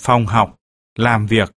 phòng học, làm việc.